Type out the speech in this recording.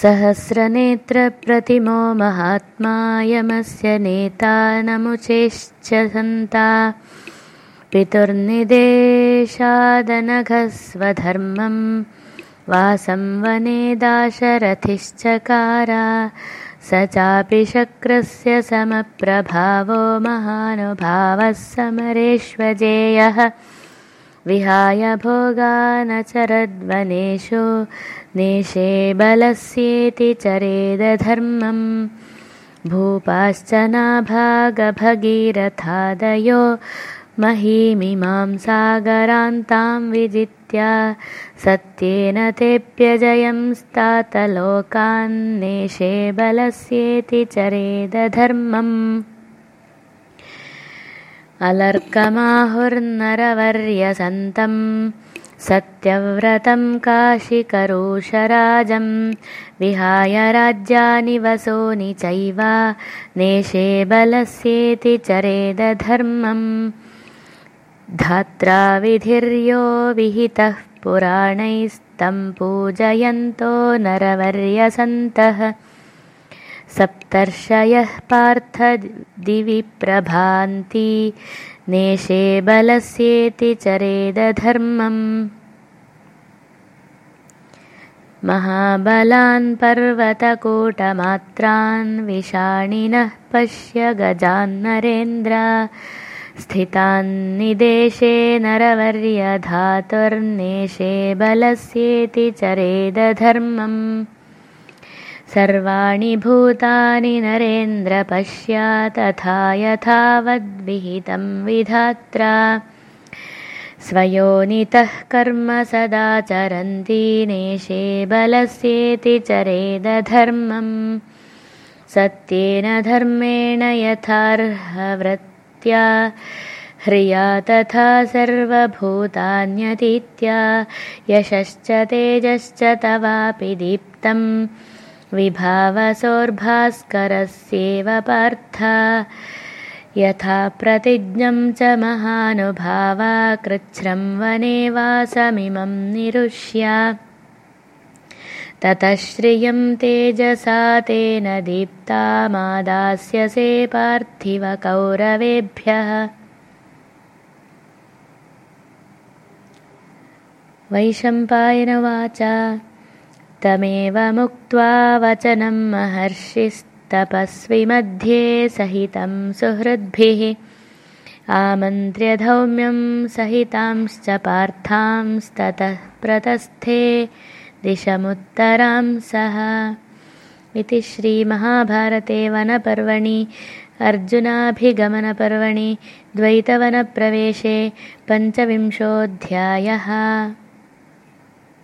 सहस्रनेत्रप्रतिमो महात्मायमस्य नेता नमुचेश्च सन्ता पितुर्निदेशादनघस्वधर्मं वासं वने दाशरथिश्चकारा। स चापि शक्रस्य समप्रभावो महानुभावः समरेष्वजेयः विहाय भोगानचरद्वनेषु नेशे बलस्येति चरेदधर्मम्। भूपाश्च नाभागभगीरथादयो महीमिमां सागरान्तां विजित्य सत्येन तेऽप्यजयं स्तातलोकान्नेशे बलस्येति चरेदधर्मम् अलर्कमाहुर्नरवर्यसन्तं। सत्यव्रतं काशिकरोषराजं। विहाय राज्यानि वसोनि चैव नेशे बलस्येति चरेदधर्मम्। धात्रा विधिर्यो विहितः पुराणैस्तं पूजयन्तो नरवर्यसन्तः सप्तर्षयः दिवि प्रभान्ति। नेशे बलस्येति चरेदधर्मम् महाबलान् पर्वतकूटमात्रान् विषाणिनः पश्य गजान्नरेन्द्र स्थितान्निदेशे नरवर्यधातुर्नेशे बलस्येति चरेदधर्मम् सर्वाणि भूतानि नरेन्द्र पश्या तथा यथावद्विहितं विधात्रा। स्वयोनितः कर्म सदाचरन्ति नेशे बलस्येति चरेदधर्मम् सत्येन धर्मेण यथार्हवृत् ह्रिया तथा सर्वभूतान्यतीत्या। यशश्च तेजश्च तवापि दीप्तं विभावसोर्भास्करस्येव पार्थ यथा प्रतिज्ञं च महानुभावा कृच्छ्रं वने वासमिमं निरुष्य। ततः श्रियं तेजसा तेन दीप्तामादास्यसे पार्थिवकौरवेभ्यः वैशम्पायनवाच तमेवमुक्त्वा वचनं महर्षिस्तपस्वि मध्ये सहितं सुहृद्भिः। आमन्त्र्यधौम्यं सहितांश्च पार्थांस्ततः प्रतस्थे दिशमुत्तरां सः इति श्रीमहाभारते वनपर्वणि अर्जुनाभिगमनपर्वणि द्वैतवनप्रवेशे पञ्चविंशोऽध्यायः